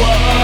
Whoa.